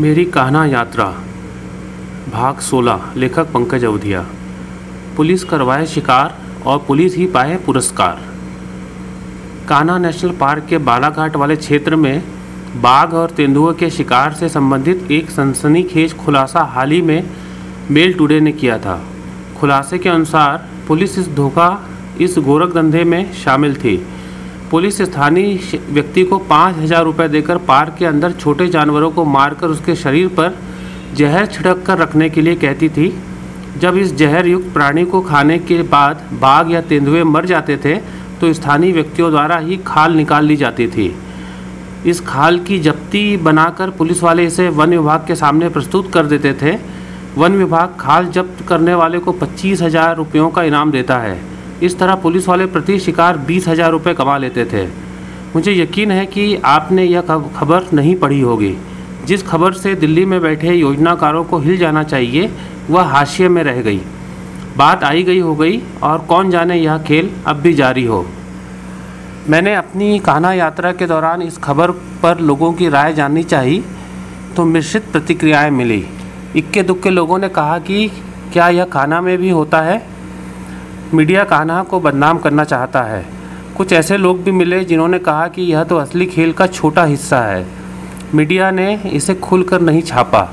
मेरी कान्हा यात्रा, भाग 16 लेखक पंकज अवधिया। पुलिस करवाए शिकार और पुलिस ही पाए पुरस्कार। कान्हा नेशनल पार्क के बालाघाट वाले क्षेत्र में बाघ और तेंदुए के शिकार से संबंधित एक सनसनीखेज खुलासा हाल ही में मेल टुडे ने किया था। खुलासे के अनुसार पुलिस इस धोखा, इस गोरख धंधे में शामिल थी। पुलिस स्थानीय व्यक्ति को पाँच हज़ार रुपये देकर पार्क के अंदर छोटे जानवरों को मारकर उसके शरीर पर जहर छिड़क कर रखने के लिए कहती थी। जब इस जहर युक्त प्राणी को खाने के बाद बाघ या तेंदुए मर जाते थे तो स्थानीय व्यक्तियों द्वारा ही खाल निकाल ली जाती थी। इस खाल की जब्ती बनाकर पुलिस वाले इसे वन विभाग के सामने प्रस्तुत कर देते थे। वन विभाग खाल जब्त करने वाले को पच्चीस हज़ार रुपयों का इनाम देता है। इस तरह पुलिस वाले प्रति शिकार बीस हज़ार रुपये कमा लेते थे। मुझे यकीन है कि आपने यह खब- खबर नहीं पढ़ी होगी। जिस खबर से दिल्ली में बैठे योजनाकारों को हिल जाना चाहिए, वह हाशिए में रह गई। बात आई गई हो गई, और कौन जाने यह खेल अब भी जारी हो। मैंने अपनी कान्हा यात्रा के दौरान इस खबर पर लोगों की राय जाननी चाहिए तो मिश्रित प्रतिक्रियाएँ मिली। इक्के दुक्के लोगों ने कहा कि क्या यह खाना में भी होता है? मीडिया कान्हा को बदनाम करना चाहता है। कुछ ऐसे लोग भी मिले जिन्होंने कहा कि यह तो असली खेल का छोटा हिस्सा है। मीडिया ने इसे खुलकर नहीं छापा।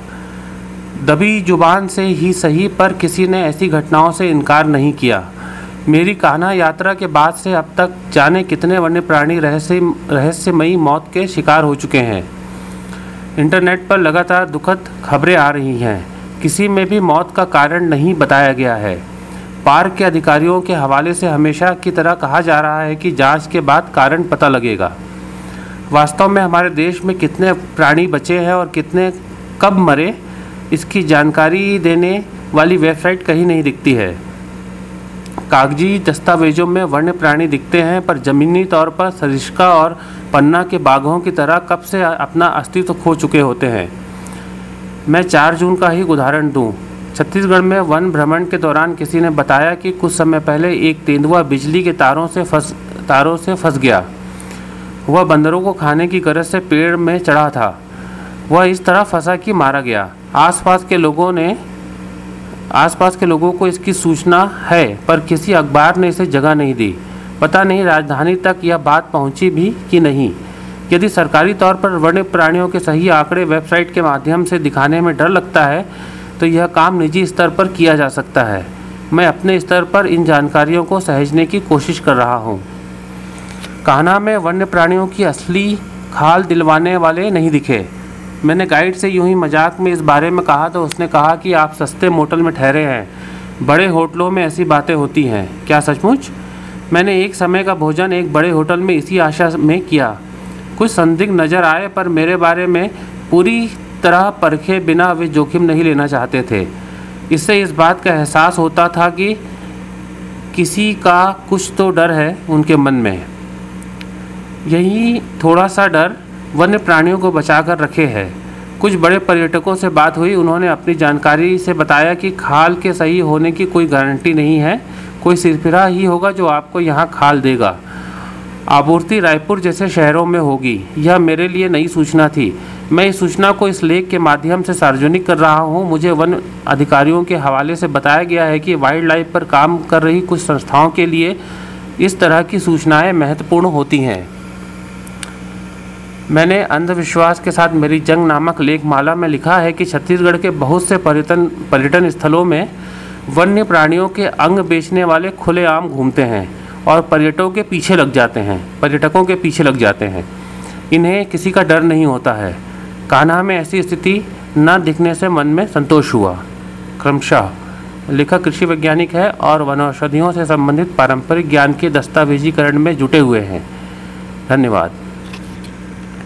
दबी ज़ुबान से ही सही, पर किसी ने ऐसी घटनाओं से इनकार नहीं किया। मेरी कान्हा यात्रा के बाद से अब तक जाने कितने वन्य प्राणी रहस्य, रहस्यमयी मौत के शिकार हो चुके हैं। इंटरनेट पर लगातार दुखद खबरें आ रही हैं। किसी में भी मौत का कारण नहीं बताया गया है। पार्क के अधिकारियों के हवाले से हमेशा की तरह कहा जा रहा है कि जाँच के बाद कारण पता लगेगा। वास्तव में हमारे देश में कितने प्राणी बचे हैं और कितने कब मरे, इसकी जानकारी देने वाली वेबसाइट कहीं नहीं दिखती है। कागज़ी दस्तावेजों में वन्य प्राणी दिखते हैं, पर ज़मीनी तौर पर सरिश्का और पन्ना के बाघों की तरह कब से अपना अस्तित्व खो चुके होते हैं। मैं चार जून का ही उदाहरण दूँ। छत्तीसगढ़ में वन भ्रमण के दौरान किसी ने बताया कि कुछ समय पहले एक तेंदुआ बिजली के तारों से फंस, तारों से फंस गया। वह बंदरों को खाने की गरज से पेड़ में चढ़ा था। वह इस तरह फंसा कि मारा गया। आसपास के लोगों ने, आसपास के लोगों को इसकी सूचना है, पर किसी अखबार ने इसे जगह नहीं दी। पता नहीं राजधानी तक यह बात पहुँची भी कि नहीं। यदि सरकारी तौर पर वन्य प्राणियों के सही आंकड़े वेबसाइट के माध्यम से दिखाने में डर लगता है तो यह काम निजी स्तर पर किया जा सकता है। मैं अपने स्तर पर इन जानकारियों को सहेजने की कोशिश कर रहा हूँ। कान्हा में वन्य प्राणियों की असली खाल दिलवाने वाले नहीं दिखे। मैंने गाइड से यूँ ही मज़ाक में इस बारे में कहा तो उसने कहा कि आप सस्ते मोटल में ठहरे हैं। बड़े होटलों में ऐसी बातें होती हैं। क्या सचमुच? मैंने एक समय का भोजन एक बड़े होटल में इसी आशा में किया। कुछ संदिग्ध नज़र आए पर मेरे बारे में पूरी तरह परखे बिना वे जोखिम नहीं लेना चाहते थे। इससे इस बात का एहसास होता था कि किसी का कुछ तो डर है उनके मन में। यही थोड़ा सा डर वन्य प्राणियों को बचाकर रखे है। कुछ बड़े पर्यटकों से बात हुई, उन्होंने अपनी जानकारी से बताया कि खाल के सही होने की कोई गारंटी नहीं है। कोई सिरफिरा ही होगा जो आपको यहाँ खाल देगा। आपूर्ति रायपुर जैसे शहरों में होगी। यह मेरे लिए नई सूचना थी। मैं इस सूचना को इस लेख के माध्यम से सार्वजनिक कर रहा हूँ। मुझे वन अधिकारियों के हवाले से बताया गया है कि वाइल्ड लाइफ पर काम कर रही कुछ संस्थाओं के लिए इस तरह की सूचनाएँ महत्वपूर्ण होती हैं। मैंने अंधविश्वास के साथ मेरी जंग नामक लेखमाला में लिखा है कि छत्तीसगढ़ के बहुत से पर्यटन पर्यटन स्थलों में वन्य प्राणियों के अंग बेचने वाले खुलेआम घूमते हैं और पर्यटकों के पीछे लग जाते हैं, पर्यटकों के पीछे लग जाते हैं। इन्हें किसी का डर नहीं होता है। कान्हा में ऐसी स्थिति न दिखने से मन में संतोष हुआ। क्रमशः लेखक, कृषि वैज्ञानिक है और वन औषधियों से संबंधित पारंपरिक ज्ञान के दस्तावेजीकरण में जुटे हुए हैं। धन्यवाद।